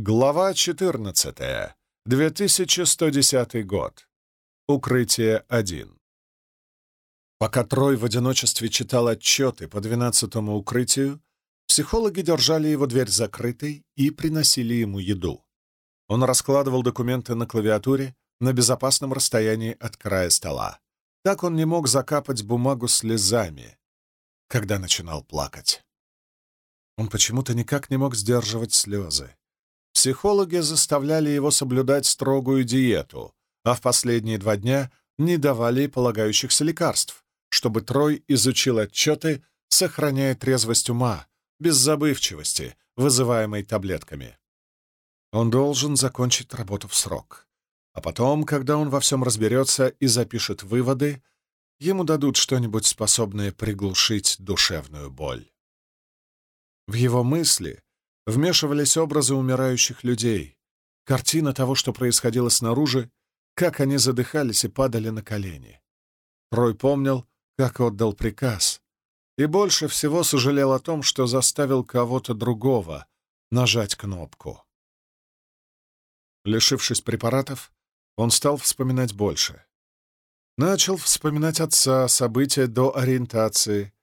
Глава 14. 2110 год. Укрытие 1. Пока Трой в одиночестве читал отчеты по 12-му укрытию, психологи держали его дверь закрытой и приносили ему еду. Он раскладывал документы на клавиатуре на безопасном расстоянии от края стола. Так он не мог закапать бумагу слезами, когда начинал плакать. Он почему-то никак не мог сдерживать слезы. Психологи заставляли его соблюдать строгую диету, а в последние два дня не давали полагающихся лекарств, чтобы Трой изучил отчеты, сохраняя трезвость ума, без забывчивости, вызываемой таблетками. Он должен закончить работу в срок. А потом, когда он во всем разберется и запишет выводы, ему дадут что-нибудь способное приглушить душевную боль. В его мысли вмешивались образы умирающих людей, картина того, что происходило снаружи, как они задыхались и падали на колени. Рой помнил, как отдал приказ, и больше всего сожалел о том, что заставил кого-то другого нажать кнопку. Лишившись препаратов, он стал вспоминать больше. Начал вспоминать отца, события до ориентации,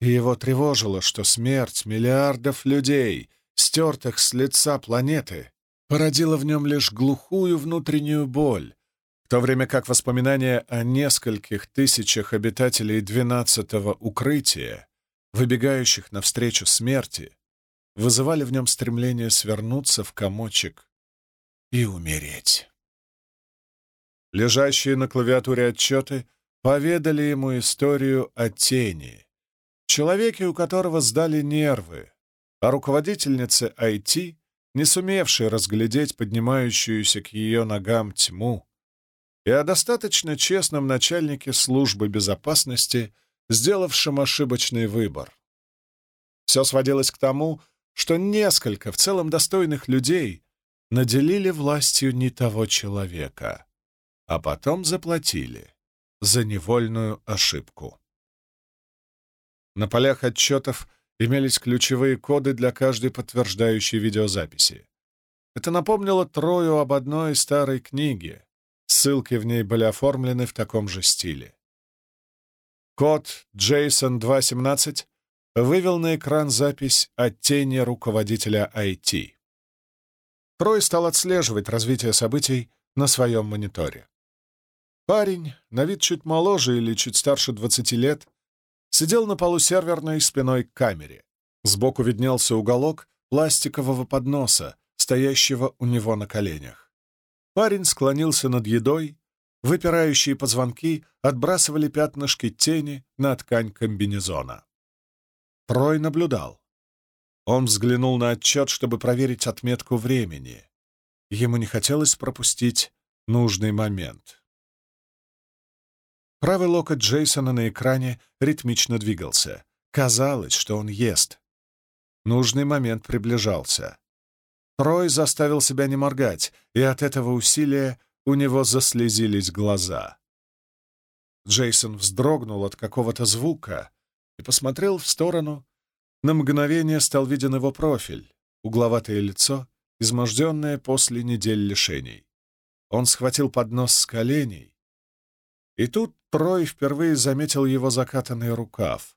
и его тревожило, что смерть миллиардов людей стертых с лица планеты, породила в нем лишь глухую внутреннюю боль, в то время как воспоминания о нескольких тысячах обитателей двенадцатого укрытия, выбегающих навстречу смерти, вызывали в нем стремление свернуться в комочек и умереть. Лежащие на клавиатуре отчеты поведали ему историю о тени, человеке, у которого сдали нервы, а руководительнице IT, не сумевшей разглядеть поднимающуюся к ее ногам тьму, и о достаточно честном начальнике службы безопасности, сделавшем ошибочный выбор. Все сводилось к тому, что несколько в целом достойных людей наделили властью не того человека, а потом заплатили за невольную ошибку. На полях отчетов имелись ключевые коды для каждой подтверждающей видеозаписи. Это напомнило Трою об одной старой книге. Ссылки в ней были оформлены в таком же стиле. Код JSON217 вывел на экран запись от тени руководителя IT. Трой стал отслеживать развитие событий на своем мониторе. Парень, на вид чуть моложе или чуть старше 20 лет, сидел на полу серверной спиной к камере. Сбоку виднелся уголок пластикового подноса, стоящего у него на коленях. Парень склонился над едой, выпирающие позвонки отбрасывали пятнышки тени на ткань комбинезона. Трой наблюдал. Он взглянул на отчет, чтобы проверить отметку времени. Ему не хотелось пропустить нужный момент. Правый локоть Джейсона на экране ритмично двигался. Казалось, что он ест. Нужный момент приближался. Трой заставил себя не моргать, и от этого усилия у него заслезились глаза. Джейсон вздрогнул от какого-то звука и посмотрел в сторону. На мгновение стал виден его профиль, угловатое лицо, изможденное после недель лишений. Он схватил поднос с коленей, и тут Трой впервые заметил его закатанный рукав.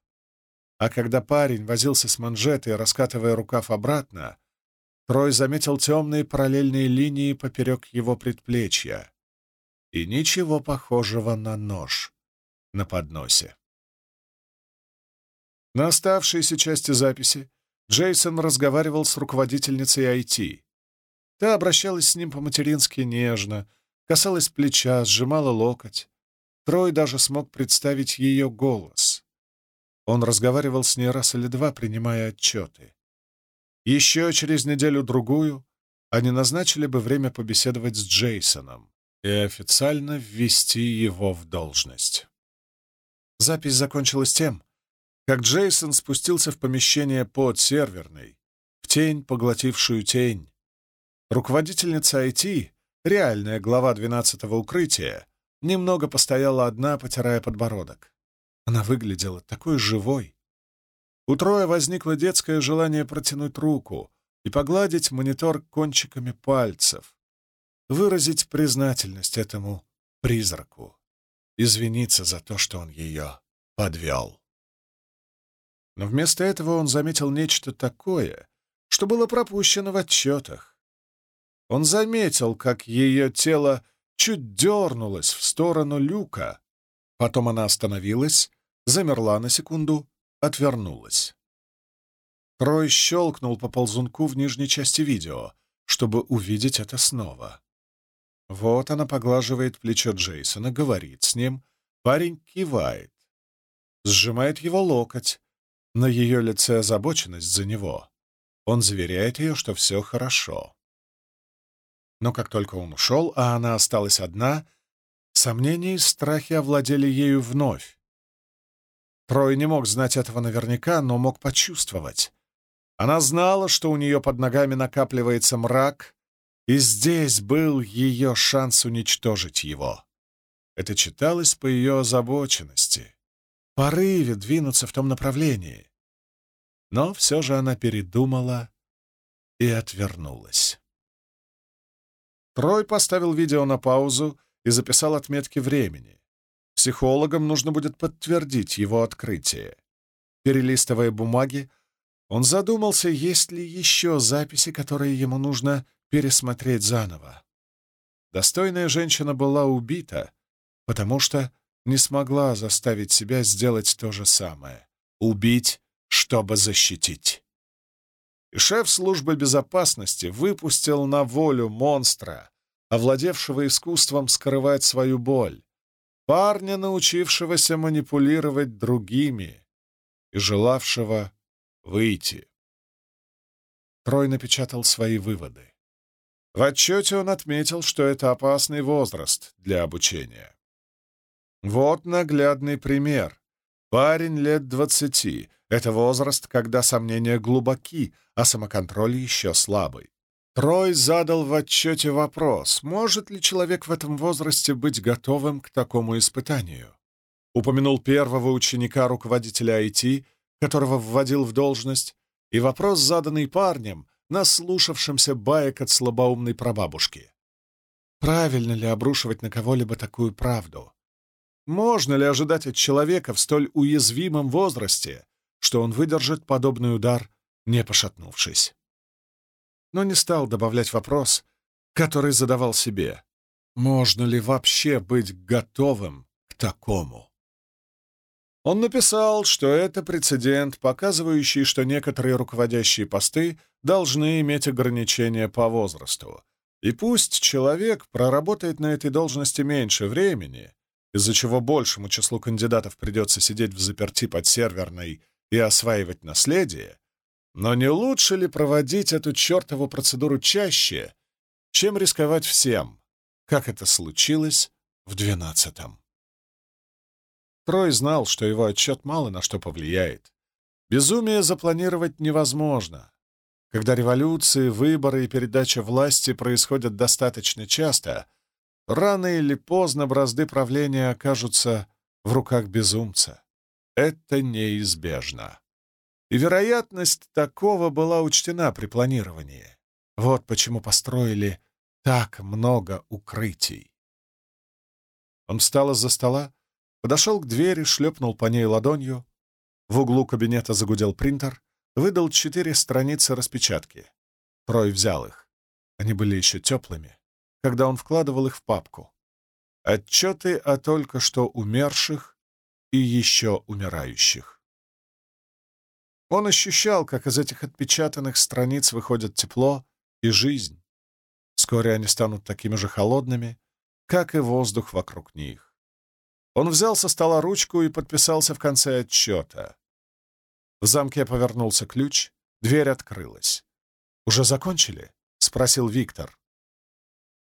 А когда парень возился с манжетой, раскатывая рукав обратно, Трой заметил темные параллельные линии поперек его предплечья и ничего похожего на нож на подносе. На оставшейся части записи Джейсон разговаривал с руководительницей IT. Та обращалась с ним по-матерински нежно, касалась плеча, сжимала локоть. Трой даже смог представить ее голос. Он разговаривал с ней раз или два, принимая отчеты. Еще через неделю-другую они назначили бы время побеседовать с Джейсоном и официально ввести его в должность. Запись закончилась тем, как Джейсон спустился в помещение под серверной, в тень, поглотившую тень. Руководительница IT, реальная глава 12-го укрытия, Немного постояла одна, потирая подбородок. Она выглядела такой живой. У Троя возникло детское желание протянуть руку, и погладить монитор кончиками пальцев, выразить признательность этому призраку, извиниться за то, что он ее подвел. Но вместо этого он заметил нечто такое, что было пропущено в отчетах. Он заметил, как ее тело чуть дернулось в сторону люка, потом она остановилась, замерла на секунду, отвернулась. Трой щелкнул по ползунку в нижней части видео, чтобы увидеть это снова. Вот она поглаживает плечо Джейсона, говорит с ним. Парень кивает. Сжимает его локоть. На ее лице озабоченность за него. Он заверяет ее, что все хорошо. Но как только он ушел, а она осталась одна, сомнения и страхи овладели ею вновь. Трой не мог знать этого наверняка, но мог почувствовать. Она знала, что у нее под ногами накапливается мрак, и здесь был ее шанс уничтожить его. Это читалось по ее озабоченности, порыве двинуться в том направлении. Но все же она передумала и отвернулась. Трой поставил видео на паузу и записал отметки времени. Психологам нужно будет подтвердить его открытие. Перелистывая бумаги, он задумался, есть ли еще записи, которые ему нужно пересмотреть заново. Достойная женщина была убита, потому что не смогла заставить себя сделать то же самое — убить, чтобы защитить. И шеф службы безопасности выпустил на волю монстра, овладевшего искусством скрывать свою боль, парня, научившегося манипулировать другими и желавшего выйти. Трой напечатал свои выводы. В отчете он отметил, что это опасный возраст для обучения. Вот наглядный пример. Парень лет двадцати. Это возраст, когда сомнения глубоки, а самоконтроль еще слабый. Трой задал в отчете вопрос, может ли человек в этом возрасте быть готовым к такому испытанию. Упомянул первого ученика руководителя IT, которого вводил в должность, и вопрос, заданный парнем, наслушавшимся баек от слабоумной прабабушки. Правильно ли обрушивать на кого-либо такую правду? Можно ли ожидать от человека в столь уязвимом возрасте, что он выдержит подобный удар, не пошатнувшись? Но не стал добавлять вопрос, который задавал себе. Можно ли вообще быть готовым к такому? Он написал, что это прецедент, показывающий, что некоторые руководящие посты должны иметь ограничения по возрасту. И пусть человек проработает на этой должности меньше времени, из-за чего большему числу кандидатов придется сидеть в заперти под серверной и осваивать наследие, но не лучше ли проводить эту чертову процедуру чаще, чем рисковать всем, как это случилось в двенадцатом? Трой знал, что его отчет мало на что повлияет. Безумие запланировать невозможно. Когда революции, выборы и передача власти происходят достаточно часто, рано или поздно бразды правления окажутся в руках безумца. Это неизбежно. И вероятность такого была учтена при планировании. Вот почему построили так много укрытий. Он встал из-за стола, Подошел к двери, шлепнул по ней ладонью. В углу кабинета загудел принтер, выдал четыре страницы распечатки. Трой взял их. Они были еще теплыми, когда он вкладывал их в папку. Отчеты о только что умерших и еще умирающих. Он ощущал, как из этих отпечатанных страниц выходит тепло и жизнь. Вскоре они станут такими же холодными, как и воздух вокруг них. Он взял со стола ручку и подписался в конце отчета. В замке повернулся ключ, дверь открылась. «Уже закончили?» — спросил Виктор.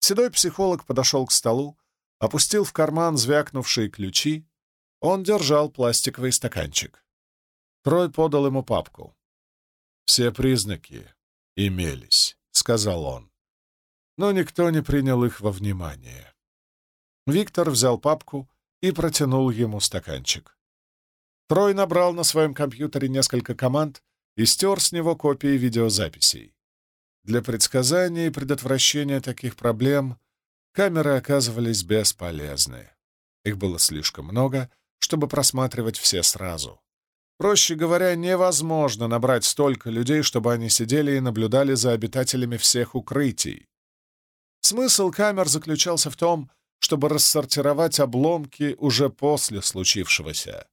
Седой психолог подошел к столу, опустил в карман звякнувшие ключи. Он держал пластиковый стаканчик. Трой подал ему папку. «Все признаки имелись», — сказал он. Но никто не принял их во внимание. Виктор взял папку и протянул ему стаканчик. Трой набрал на своем компьютере несколько команд и стер с него копии видеозаписей. Для предсказания и предотвращения таких проблем камеры оказывались бесполезны. Их было слишком много, чтобы просматривать все сразу. Проще говоря, невозможно набрать столько людей, чтобы они сидели и наблюдали за обитателями всех укрытий. Смысл камер заключался в том, чтобы рассортировать обломки уже после случившегося.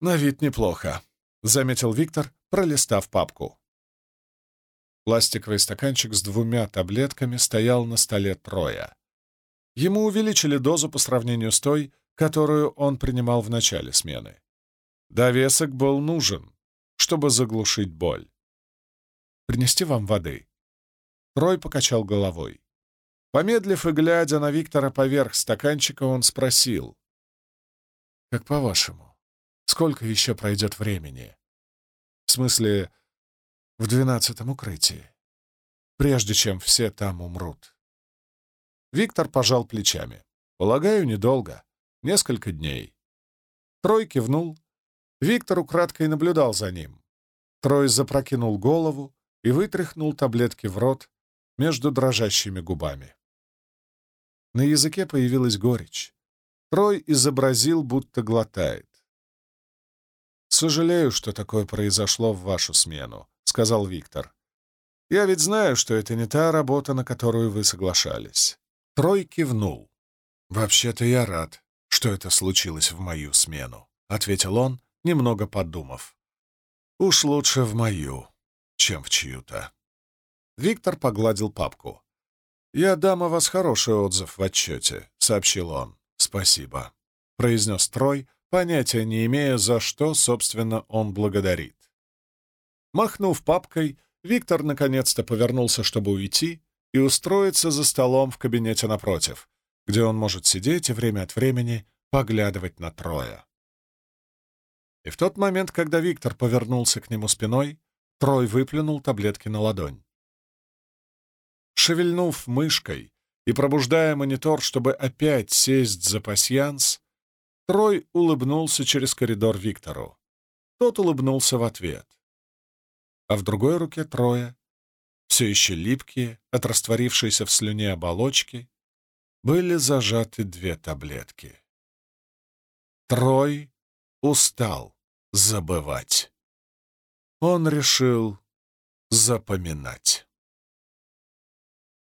«На вид неплохо», — заметил Виктор, пролистав папку. Пластиковый стаканчик с двумя таблетками стоял на столе Троя. Ему увеличили дозу по сравнению с той, которую он принимал в начале смены. Довесок был нужен, чтобы заглушить боль. «Принести вам воды?» Трой покачал головой. Помедлив и глядя на Виктора поверх стаканчика, он спросил. «Как по-вашему, сколько еще пройдет времени?» «В смысле, в двенадцатом укрытии, прежде чем все там умрут. Виктор пожал плечами. Полагаю, недолго. Несколько дней. Трой кивнул. Виктор украдкой наблюдал за ним. Трой запрокинул голову и вытряхнул таблетки в рот между дрожащими губами. На языке появилась горечь. Трой изобразил, будто глотает. «Сожалею, что такое произошло в вашу смену сказал Виктор. «Я ведь знаю, что это не та работа, на которую вы соглашались». Трой кивнул. «Вообще-то я рад, что это случилось в мою смену», — ответил он, немного подумав. «Уж лучше в мою, чем в чью-то». Виктор погладил папку. «Я дам о вас хороший отзыв в отчете», — сообщил он. «Спасибо», — произнес Трой, понятия не имея, за что, собственно, он благодарит. Махнув папкой, Виктор наконец-то повернулся, чтобы уйти и устроиться за столом в кабинете напротив, где он может сидеть и время от времени поглядывать на Троя. И в тот момент, когда Виктор повернулся к нему спиной, Трой выплюнул таблетки на ладонь. Шевельнув мышкой и пробуждая монитор, чтобы опять сесть за пасьянс, Трой улыбнулся через коридор Виктору. Тот улыбнулся в ответ а в другой руке трое, все еще липкие, от растворившейся в слюне оболочки, были зажаты две таблетки. Трой устал забывать. Он решил запоминать.